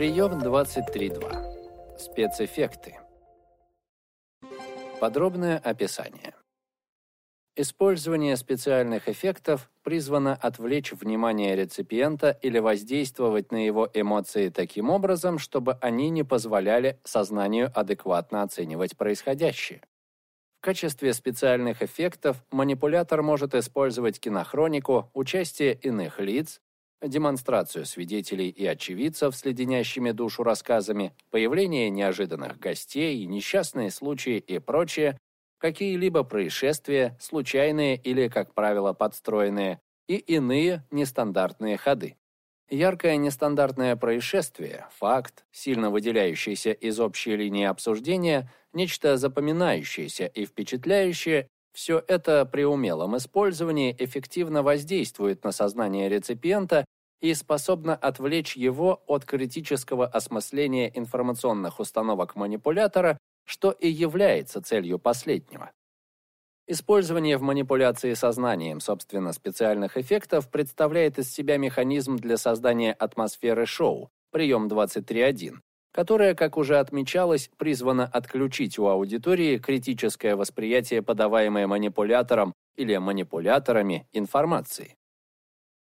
Прием 23.2. Спецэффекты. Подробное описание. Использование специальных эффектов призвано отвлечь внимание реципиента или воздействовать на его эмоции таким образом, чтобы они не позволяли сознанию адекватно оценивать происходящее. В качестве специальных эффектов манипулятор может использовать кинохронику, участие иных лиц, демонстрацию свидетелей и очевидцев с леденящими душу рассказами, появление неожиданных гостей, несчастные случаи и прочее, какие-либо происшествия, случайные или, как правило, подстроенные, и иные нестандартные ходы. Яркое нестандартное происшествие, факт, сильно выделяющийся из общей линии обсуждения, нечто запоминающееся и впечатляющее, все это при умелом использовании эффективно воздействует на сознание реципиента и способно отвлечь его от критического осмысления информационных установок манипулятора, что и является целью последнего. Использование в манипуляции сознанием, собственно, специальных эффектов представляет из себя механизм для создания атмосферы шоу, прием 23.1, которая, как уже отмечалось, призвана отключить у аудитории критическое восприятие подаваемой манипулятором или манипуляторами информации.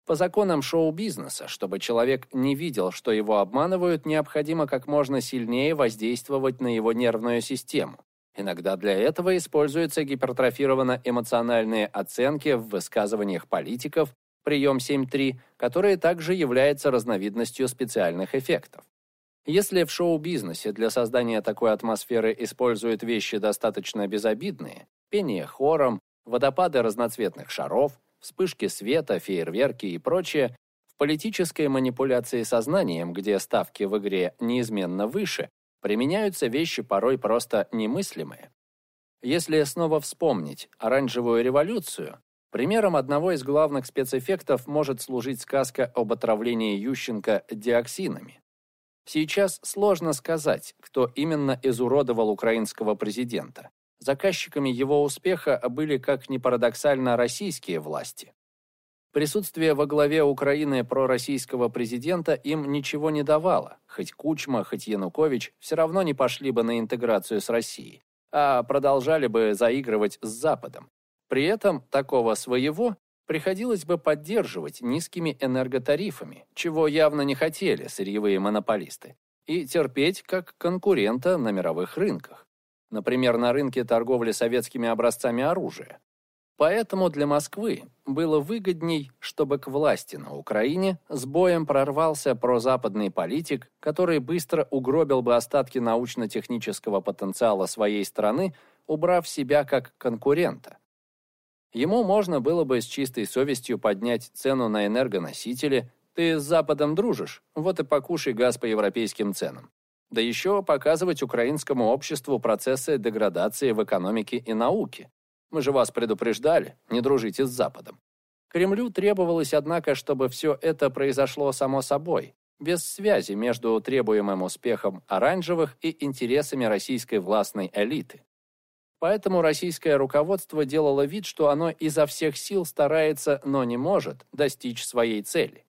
По законам шоу-бизнеса, чтобы человек не видел, что его обманывают, необходимо как можно сильнее воздействовать на его нервную систему. Иногда для этого используются гипертрофированно-эмоциональные оценки в высказываниях политиков, прием 7.3, которые также является разновидностью специальных эффектов. Если в шоу-бизнесе для создания такой атмосферы используют вещи достаточно безобидные, пение хором, водопады разноцветных шаров, вспышки света, фейерверки и прочее, в политической манипуляции сознанием, где ставки в игре неизменно выше, применяются вещи порой просто немыслимые. Если снова вспомнить оранжевую революцию, примером одного из главных спецэффектов может служить сказка об отравлении Ющенко диоксинами. Сейчас сложно сказать, кто именно изуродовал украинского президента. Заказчиками его успеха были, как ни парадоксально, российские власти. Присутствие во главе Украины пророссийского президента им ничего не давало, хоть Кучма, хоть Янукович все равно не пошли бы на интеграцию с Россией, а продолжали бы заигрывать с Западом. При этом такого своего приходилось бы поддерживать низкими энерготарифами, чего явно не хотели сырьевые монополисты, и терпеть как конкурента на мировых рынках. Например, на рынке торговли советскими образцами оружия. Поэтому для Москвы было выгодней, чтобы к власти на Украине с боем прорвался прозападный политик, который быстро угробил бы остатки научно-технического потенциала своей страны, убрав себя как конкурента. Ему можно было бы с чистой совестью поднять цену на энергоносители. Ты с Западом дружишь, вот и покушай газ по европейским ценам. Да еще показывать украинскому обществу процессы деградации в экономике и науке. Мы же вас предупреждали, не дружите с Западом. Кремлю требовалось, однако, чтобы все это произошло само собой, без связи между требуемым успехом оранжевых и интересами российской властной элиты. Поэтому российское руководство делало вид, что оно изо всех сил старается, но не может, достичь своей цели.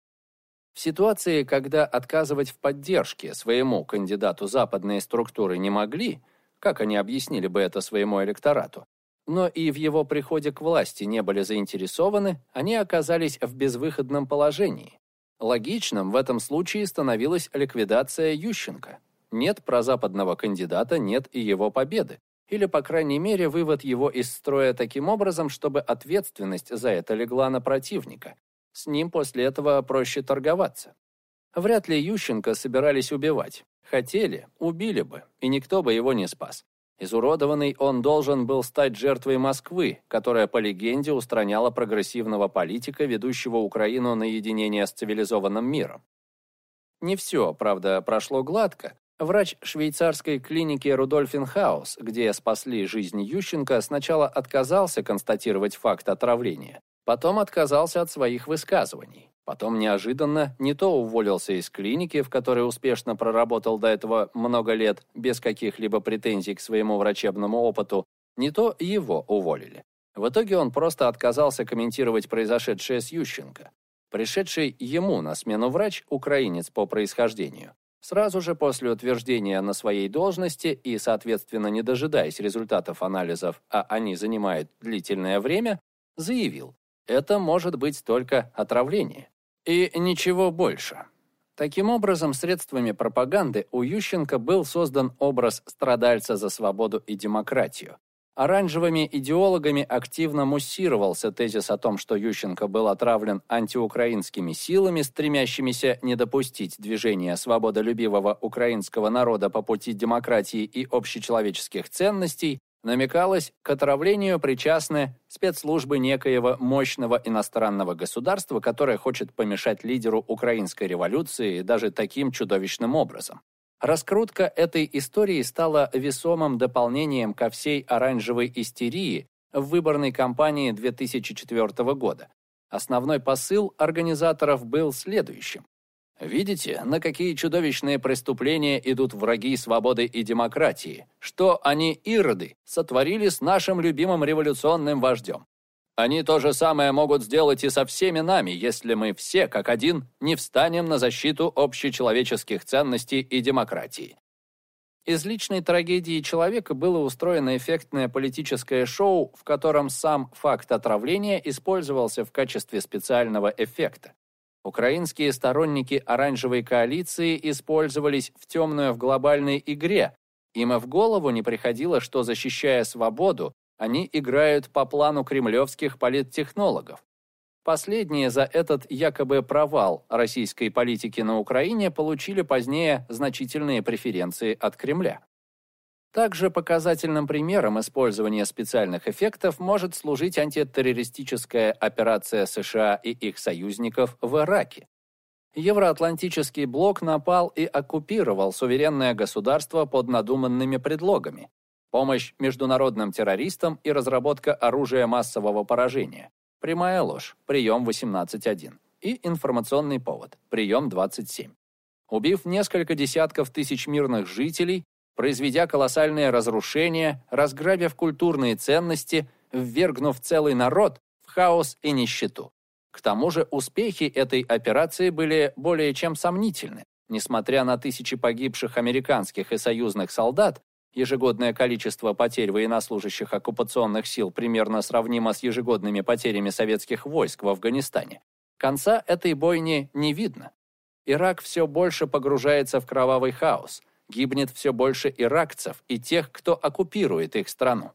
В ситуации, когда отказывать в поддержке своему кандидату западные структуры не могли, как они объяснили бы это своему электорату, но и в его приходе к власти не были заинтересованы, они оказались в безвыходном положении. Логичным в этом случае становилась ликвидация Ющенко. Нет прозападного кандидата, нет и его победы или, по крайней мере, вывод его из строя таким образом, чтобы ответственность за это легла на противника. С ним после этого проще торговаться. Вряд ли Ющенко собирались убивать. Хотели, убили бы, и никто бы его не спас. Изуродованный он должен был стать жертвой Москвы, которая, по легенде, устраняла прогрессивного политика, ведущего Украину на единение с цивилизованным миром. Не все, правда, прошло гладко, Врач швейцарской клиники Рудольфенхаус, где спасли жизнь Ющенко, сначала отказался констатировать факт отравления, потом отказался от своих высказываний. Потом неожиданно не то уволился из клиники, в которой успешно проработал до этого много лет без каких-либо претензий к своему врачебному опыту, не то его уволили. В итоге он просто отказался комментировать произошедшее с Ющенко. Пришедший ему на смену врач, украинец по происхождению, Сразу же после утверждения на своей должности и, соответственно, не дожидаясь результатов анализов, а они занимают длительное время, заявил, это может быть только отравление. И ничего больше. Таким образом, средствами пропаганды у Ющенко был создан образ страдальца за свободу и демократию. Оранжевыми идеологами активно муссировался тезис о том, что Ющенко был отравлен антиукраинскими силами, стремящимися не допустить движения свободолюбивого украинского народа по пути демократии и общечеловеческих ценностей, намекалось, к отравлению причастны спецслужбы некоего мощного иностранного государства, которое хочет помешать лидеру украинской революции даже таким чудовищным образом. Раскрутка этой истории стала весомым дополнением ко всей оранжевой истерии в выборной кампании 2004 года. Основной посыл организаторов был следующим. Видите, на какие чудовищные преступления идут враги свободы и демократии, что они, ироды, сотворили с нашим любимым революционным вождем. Они то же самое могут сделать и со всеми нами, если мы все, как один, не встанем на защиту общечеловеческих ценностей и демократии. Из личной трагедии человека было устроено эффектное политическое шоу, в котором сам факт отравления использовался в качестве специального эффекта. Украинские сторонники оранжевой коалиции использовались в темную в глобальной игре. Им и в голову не приходило, что, защищая свободу, они играют по плану кремлевских политтехнологов. Последние за этот якобы провал российской политики на Украине получили позднее значительные преференции от Кремля. Также показательным примером использования специальных эффектов может служить антитеррористическая операция США и их союзников в Ираке. Евроатлантический блок напал и оккупировал суверенное государство под надуманными предлогами, Помощь международным террористам и разработка оружия массового поражения. Прямая ложь. Прием 18.1. И информационный повод. Прием 27. Убив несколько десятков тысяч мирных жителей, произведя колоссальные разрушения, разграбив культурные ценности, ввергнув целый народ в хаос и нищету. К тому же успехи этой операции были более чем сомнительны. Несмотря на тысячи погибших американских и союзных солдат, Ежегодное количество потерь военнослужащих оккупационных сил примерно сравнимо с ежегодными потерями советских войск в Афганистане. Конца этой бойни не видно. Ирак все больше погружается в кровавый хаос. Гибнет все больше иракцев и тех, кто оккупирует их страну.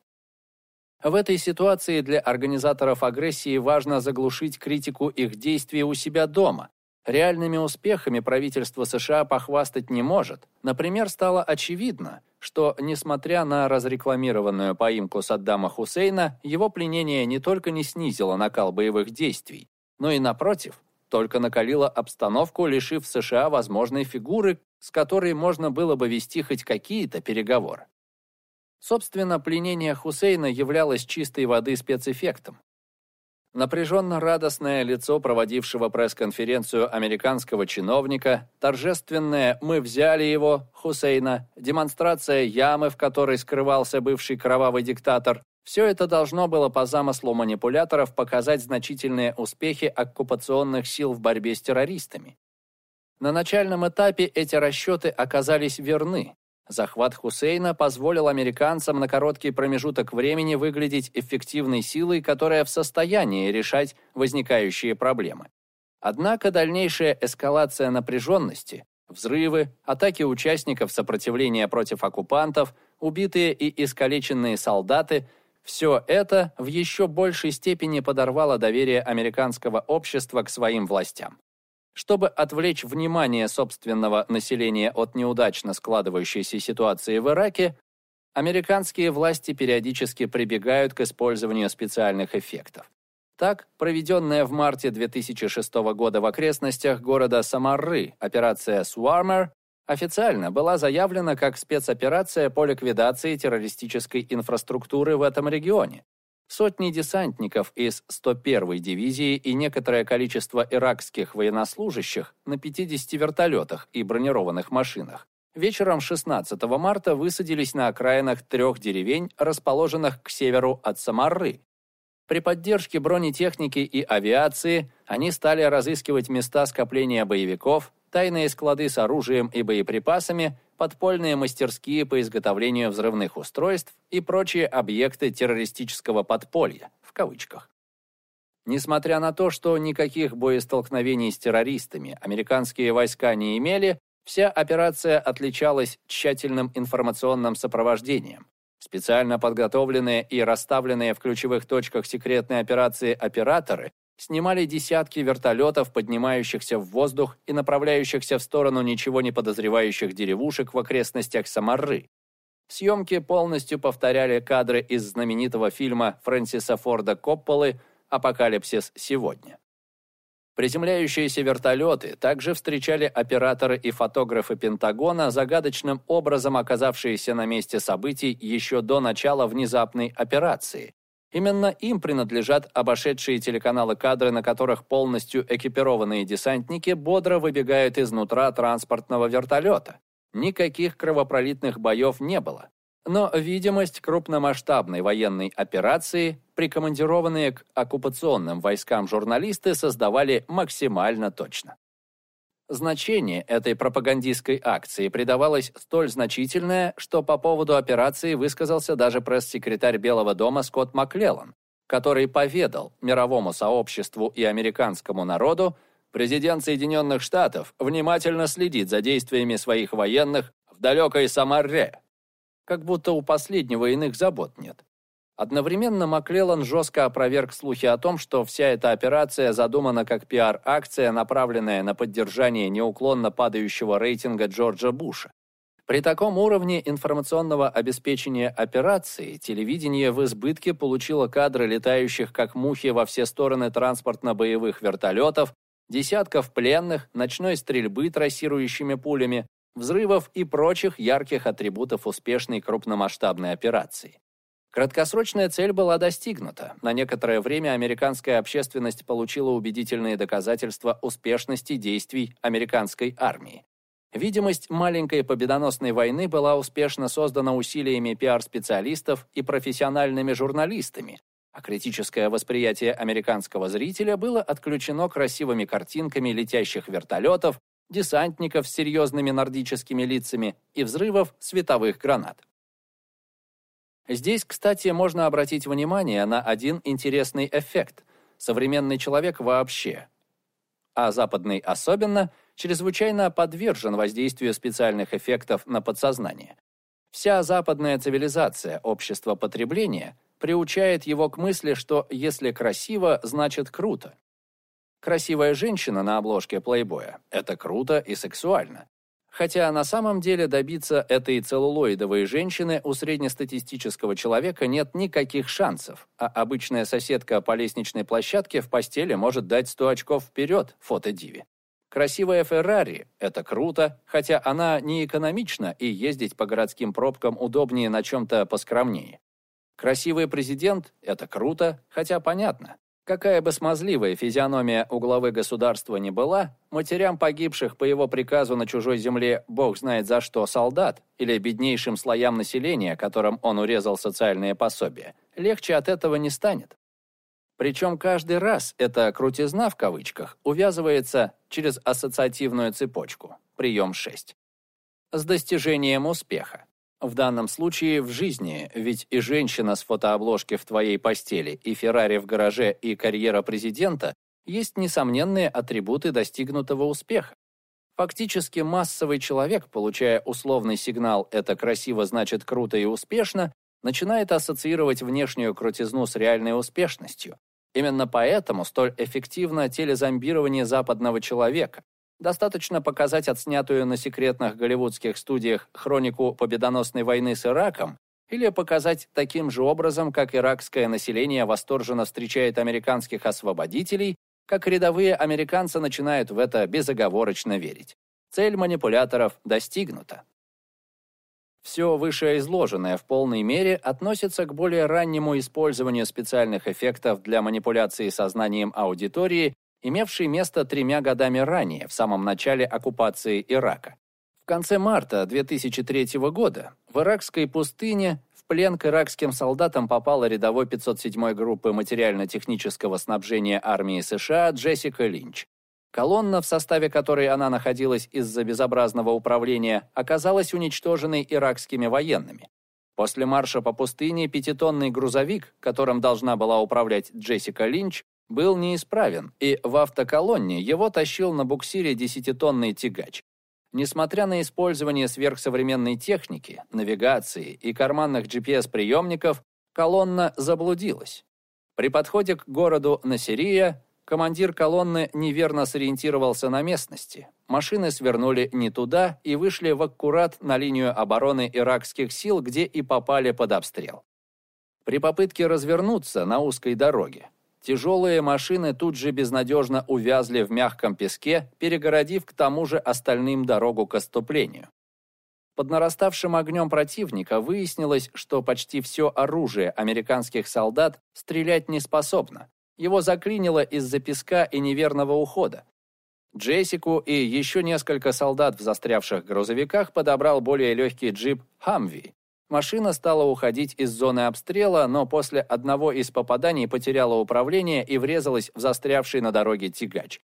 В этой ситуации для организаторов агрессии важно заглушить критику их действий у себя дома, Реальными успехами правительство США похвастать не может. Например, стало очевидно, что, несмотря на разрекламированную поимку Саддама Хусейна, его пленение не только не снизило накал боевых действий, но и, напротив, только накалило обстановку, лишив США возможной фигуры, с которой можно было бы вести хоть какие-то переговоры. Собственно, пленение Хусейна являлось чистой воды спецэффектом. Напряженно-радостное лицо проводившего пресс-конференцию американского чиновника, торжественное «мы взяли его» Хусейна, демонстрация ямы, в которой скрывался бывший кровавый диктатор, все это должно было по замыслу манипуляторов показать значительные успехи оккупационных сил в борьбе с террористами. На начальном этапе эти расчеты оказались верны, Захват Хусейна позволил американцам на короткий промежуток времени выглядеть эффективной силой, которая в состоянии решать возникающие проблемы. Однако дальнейшая эскалация напряженности, взрывы, атаки участников сопротивления против оккупантов, убитые и искалеченные солдаты – все это в еще большей степени подорвало доверие американского общества к своим властям. Чтобы отвлечь внимание собственного населения от неудачно складывающейся ситуации в Ираке, американские власти периодически прибегают к использованию специальных эффектов. Так, проведенная в марте 2006 года в окрестностях города Самарры операция «Swarmer» официально была заявлена как спецоперация по ликвидации террористической инфраструктуры в этом регионе, Сотни десантников из 101-й дивизии и некоторое количество иракских военнослужащих на 50 вертолетах и бронированных машинах вечером 16 марта высадились на окраинах трех деревень, расположенных к северу от Самарры. При поддержке бронетехники и авиации они стали разыскивать места скопления боевиков, тайные склады с оружием и боеприпасами, подпольные мастерские по изготовлению взрывных устройств и прочие объекты террористического подполья, в кавычках. Несмотря на то, что никаких боестолкновений с террористами американские войска не имели, вся операция отличалась тщательным информационным сопровождением. Специально подготовленные и расставленные в ключевых точках секретной операции операторы снимали десятки вертолетов, поднимающихся в воздух и направляющихся в сторону ничего не подозревающих деревушек в окрестностях Самарры. Съемки полностью повторяли кадры из знаменитого фильма Фрэнсиса Форда Копполы «Апокалипсис сегодня». Приземляющиеся вертолеты также встречали операторы и фотографы Пентагона, загадочным образом оказавшиеся на месте событий еще до начала внезапной операции. Именно им принадлежат обошедшие телеканалы кадры, на которых полностью экипированные десантники бодро выбегают изнутра транспортного вертолета. Никаких кровопролитных боев не было. Но видимость крупномасштабной военной операции прикомандированные к оккупационным войскам журналисты создавали максимально точно. Значение этой пропагандистской акции придавалось столь значительное, что по поводу операции высказался даже пресс-секретарь Белого дома Скотт Маклеллан, который поведал мировому сообществу и американскому народу, президент Соединенных Штатов внимательно следит за действиями своих военных в далекой Самарре, как будто у последнего иных забот нет. Одновременно Маклеллан жестко опроверг слухи о том, что вся эта операция задумана как пиар-акция, направленная на поддержание неуклонно падающего рейтинга Джорджа Буша. При таком уровне информационного обеспечения операции телевидение в избытке получило кадры летающих как мухи во все стороны транспортно-боевых вертолетов, десятков пленных, ночной стрельбы трассирующими пулями, взрывов и прочих ярких атрибутов успешной крупномасштабной операции. Краткосрочная цель была достигнута. На некоторое время американская общественность получила убедительные доказательства успешности действий американской армии. Видимость маленькой победоносной войны была успешно создана усилиями пиар-специалистов и профессиональными журналистами, а критическое восприятие американского зрителя было отключено красивыми картинками летящих вертолетов, десантников с серьезными нордическими лицами и взрывов световых гранат. Здесь, кстати, можно обратить внимание на один интересный эффект. Современный человек вообще, а западный особенно, чрезвычайно подвержен воздействию специальных эффектов на подсознание. Вся западная цивилизация общества потребления приучает его к мысли, что если красиво, значит круто. Красивая женщина на обложке плейбоя – это круто и сексуально. Хотя на самом деле добиться этой целлулоидовой женщины у среднестатистического человека нет никаких шансов, а обычная соседка по лестничной площадке в постели может дать 100 очков вперед фотодиве. Красивая Феррари – это круто, хотя она не экономична и ездить по городским пробкам удобнее на чем-то поскромнее. Красивый президент – это круто, хотя понятно. Какая бы смазливая физиономия у главы государства ни была, матерям погибших по его приказу на чужой земле бог знает за что солдат или беднейшим слоям населения, которым он урезал социальные пособия, легче от этого не станет. Причем каждый раз эта «крутизна» в кавычках увязывается через ассоциативную цепочку, прием 6, с достижением успеха. В данном случае в жизни, ведь и женщина с фотообложки в твоей постели, и Феррари в гараже, и карьера президента есть несомненные атрибуты достигнутого успеха. Фактически массовый человек, получая условный сигнал «это красиво, значит круто и успешно», начинает ассоциировать внешнюю крутизну с реальной успешностью. Именно поэтому столь эффективно телезомбирование западного человека, Достаточно показать отснятую на секретных голливудских студиях хронику победоносной войны с Ираком или показать таким же образом, как иракское население восторженно встречает американских освободителей, как рядовые американцы начинают в это безоговорочно верить. Цель манипуляторов достигнута. Все вышеизложенное в полной мере относится к более раннему использованию специальных эффектов для манипуляции сознанием аудитории имевший место тремя годами ранее, в самом начале оккупации Ирака. В конце марта 2003 года в иракской пустыне в плен к иракским солдатам попала рядовой 507-й группы материально-технического снабжения армии США Джессика Линч. Колонна, в составе которой она находилась из-за безобразного управления, оказалась уничтоженной иракскими военными. После марша по пустыне пятитонный грузовик, которым должна была управлять Джессика Линч, был неисправен, и в автоколонне его тащил на буксире десятитонный тягач. Несмотря на использование сверхсовременной техники, навигации и карманных GPS-приемников, колонна заблудилась. При подходе к городу Насирия командир колонны неверно сориентировался на местности. Машины свернули не туда и вышли в аккурат на линию обороны иракских сил, где и попали под обстрел. При попытке развернуться на узкой дороге Тяжелые машины тут же безнадежно увязли в мягком песке, перегородив к тому же остальным дорогу к оступлению. Под нараставшим огнем противника выяснилось, что почти все оружие американских солдат стрелять не способно. Его заклинило из-за песка и неверного ухода. Джессику и еще несколько солдат в застрявших грузовиках подобрал более легкий джип «Хамви», Машина стала уходить из зоны обстрела, но после одного из попаданий потеряла управление и врезалась в застрявший на дороге тягач.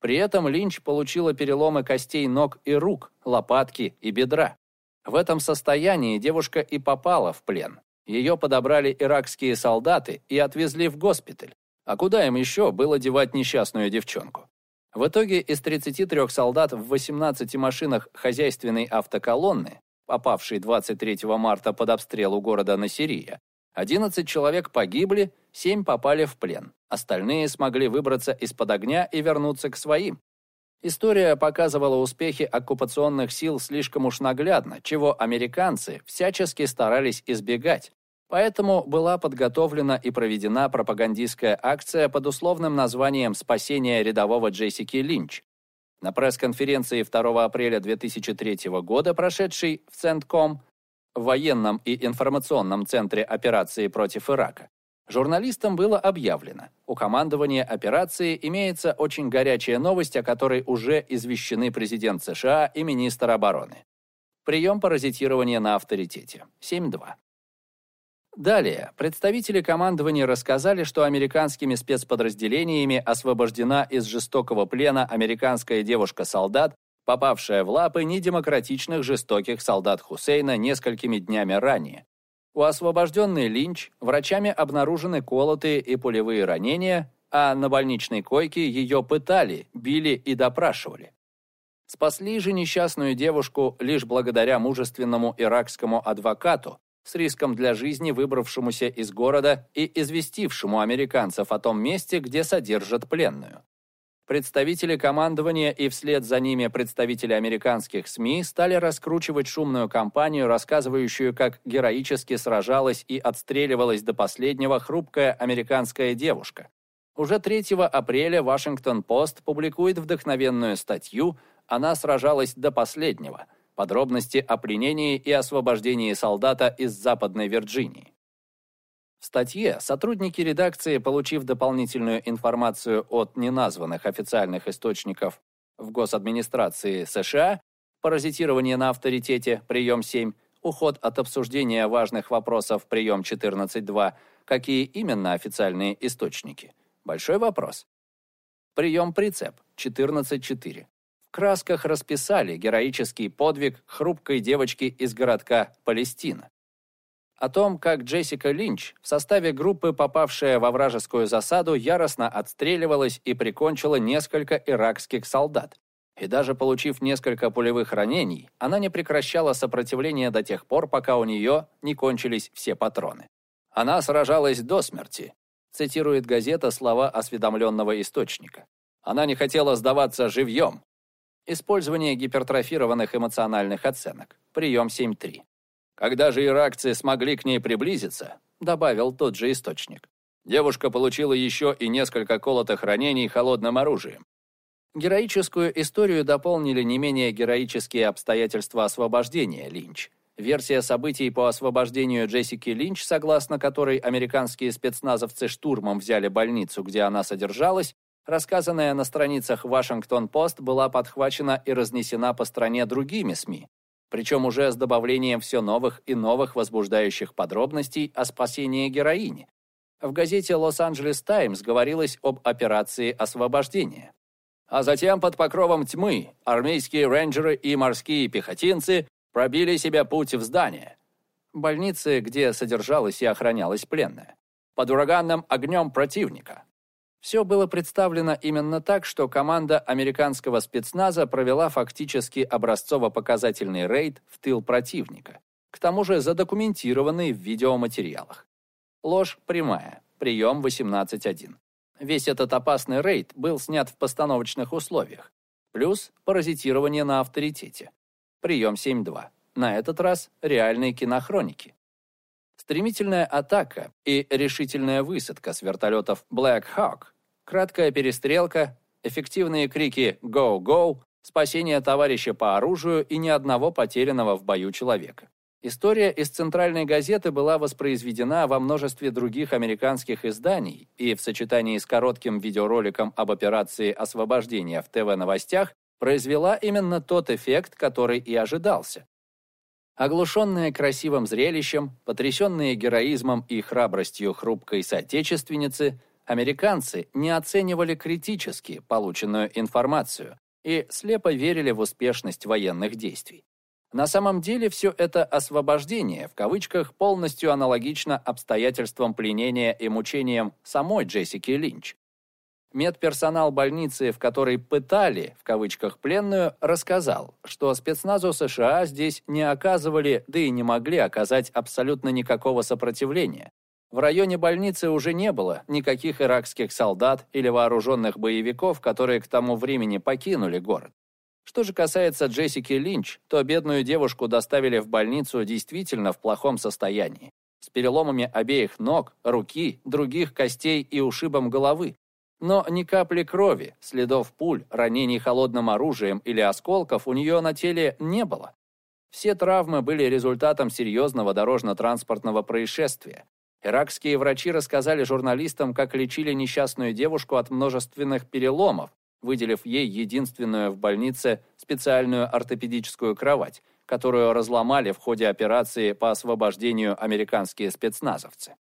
При этом Линч получила переломы костей ног и рук, лопатки и бедра. В этом состоянии девушка и попала в плен. Ее подобрали иракские солдаты и отвезли в госпиталь. А куда им еще было девать несчастную девчонку? В итоге из 33 солдат в 18 машинах хозяйственной автоколонны попавший 23 марта под обстрел у города Насирия, 11 человек погибли, 7 попали в плен. Остальные смогли выбраться из-под огня и вернуться к своим. История показывала успехи оккупационных сил слишком уж наглядно, чего американцы всячески старались избегать. Поэтому была подготовлена и проведена пропагандистская акция под условным названием «Спасение рядового Джессики Линч», на пресс-конференции 2 апреля 2003 года, прошедшей в Центком, военном и информационном центре операции против Ирака, журналистам было объявлено, у командования операции имеется очень горячая новость, о которой уже извещены президент США и министр обороны. Прием паразитирования на авторитете. 7.2. Далее, представители командования рассказали, что американскими спецподразделениями освобождена из жестокого плена американская девушка-солдат, попавшая в лапы недемократичных жестоких солдат Хусейна несколькими днями ранее. У освобожденной Линч врачами обнаружены колотые и пулевые ранения, а на больничной койке ее пытали, били и допрашивали. Спасли же несчастную девушку лишь благодаря мужественному иракскому адвокату, с риском для жизни выбравшемуся из города и известившему американцев о том месте, где содержат пленную. Представители командования и вслед за ними представители американских СМИ стали раскручивать шумную кампанию, рассказывающую, как героически сражалась и отстреливалась до последнего хрупкая американская девушка. Уже 3 апреля Вашингтон-Пост публикует вдохновенную статью «Она сражалась до последнего», Подробности о пленении и освобождении солдата из Западной Вирджинии. В статье сотрудники редакции, получив дополнительную информацию от неназванных официальных источников в госадминистрации США, паразитирование на авторитете, прием 7, уход от обсуждения важных вопросов, прием 14.2, какие именно официальные источники? Большой вопрос. Прием прицеп 14.4 красках расписали героический подвиг хрупкой девочки из городка Палестина. О том, как Джессика Линч в составе группы, попавшая во вражескую засаду, яростно отстреливалась и прикончила несколько иракских солдат. И даже получив несколько пулевых ранений, она не прекращала сопротивление до тех пор, пока у нее не кончились все патроны. Она сражалась до смерти, цитирует газета слова осведомленного источника. Она не хотела сдаваться живьем, Использование гипертрофированных эмоциональных оценок. Прием 7.3. Когда же иракцы смогли к ней приблизиться, добавил тот же источник. Девушка получила еще и несколько колотых ранений холодным оружием. Героическую историю дополнили не менее героические обстоятельства освобождения Линч. Версия событий по освобождению Джессики Линч, согласно которой американские спецназовцы штурмом взяли больницу, где она содержалась, рассказанная на страницах «Вашингтон-Пост», была подхвачена и разнесена по стране другими СМИ, причем уже с добавлением все новых и новых возбуждающих подробностей о спасении героини. В газете «Лос-Анджелес Таймс» говорилось об операции освобождения. А затем под покровом тьмы армейские рейнджеры и морские пехотинцы пробили себе путь в здание. Больницы, где содержалась и охранялась пленная. Под ураганным огнем противника. Все было представлено именно так, что команда американского спецназа провела фактически образцово-показательный рейд в тыл противника, к тому же задокументированный в видеоматериалах. Ложь прямая, прием 18.1. Весь этот опасный рейд был снят в постановочных условиях. Плюс паразитирование на авторитете. Прием 7.2. На этот раз реальные кинохроники. Стремительная атака и решительная высадка с вертолетов Black Hawk, краткая перестрелка, эффективные крики «Go, go», спасение товарища по оружию и ни одного потерянного в бою человека. История из центральной газеты была воспроизведена во множестве других американских изданий и в сочетании с коротким видеороликом об операции освобождения в ТВ-новостях произвела именно тот эффект, который и ожидался. Оглушенные красивым зрелищем, потрясенные героизмом и храбростью хрупкой соотечественницы, американцы не оценивали критически полученную информацию и слепо верили в успешность военных действий. На самом деле все это «освобождение» в кавычках полностью аналогично обстоятельствам пленения и мучениям самой Джессики Линч. Медперсонал больницы, в которой «пытали» в кавычках пленную, рассказал, что спецназу США здесь не оказывали, да и не могли оказать абсолютно никакого сопротивления. В районе больницы уже не было никаких иракских солдат или вооруженных боевиков, которые к тому времени покинули город. Что же касается Джессики Линч, то бедную девушку доставили в больницу действительно в плохом состоянии. С переломами обеих ног, руки, других костей и ушибом головы. Но ни капли крови, следов пуль, ранений холодным оружием или осколков у нее на теле не было. Все травмы были результатом серьезного дорожно-транспортного происшествия. Иракские врачи рассказали журналистам, как лечили несчастную девушку от множественных переломов, выделив ей единственную в больнице специальную ортопедическую кровать, которую разломали в ходе операции по освобождению американские спецназовцы.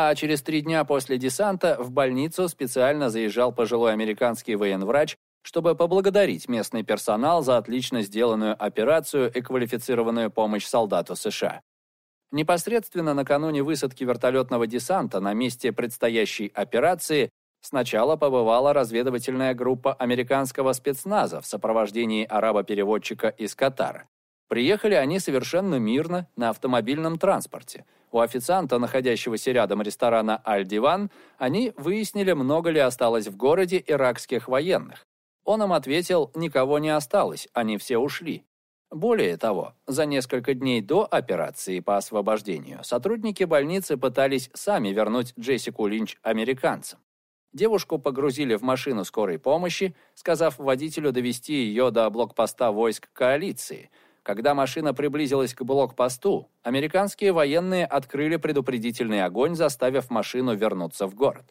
А через три дня после десанта в больницу специально заезжал пожилой американский военврач, чтобы поблагодарить местный персонал за отлично сделанную операцию и квалифицированную помощь солдату США. Непосредственно накануне высадки вертолетного десанта на месте предстоящей операции Сначала побывала разведывательная группа американского спецназа в сопровождении араба-переводчика из Катара. Приехали они совершенно мирно на автомобильном транспорте. У официанта, находящегося рядом ресторана «Аль-Диван», они выяснили, много ли осталось в городе иракских военных. Он им ответил, никого не осталось, они все ушли. Более того, за несколько дней до операции по освобождению сотрудники больницы пытались сами вернуть Джессику Линч американцам. Девушку погрузили в машину скорой помощи, сказав водителю довести ее до блокпоста войск коалиции. Когда машина приблизилась к блокпосту, американские военные открыли предупредительный огонь, заставив машину вернуться в город.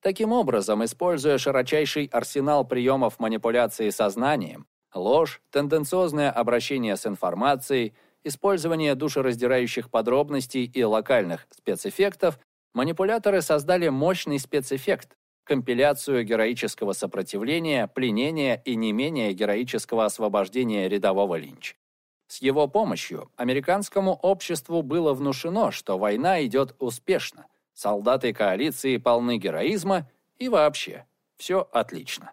Таким образом, используя широчайший арсенал приемов манипуляции сознанием, ложь, тенденциозное обращение с информацией, использование душераздирающих подробностей и локальных спецэффектов, Манипуляторы создали мощный спецэффект, компиляцию героического сопротивления, пленения и не менее героического освобождения рядового Линч. С его помощью американскому обществу было внушено, что война идет успешно, солдаты коалиции полны героизма и вообще все отлично.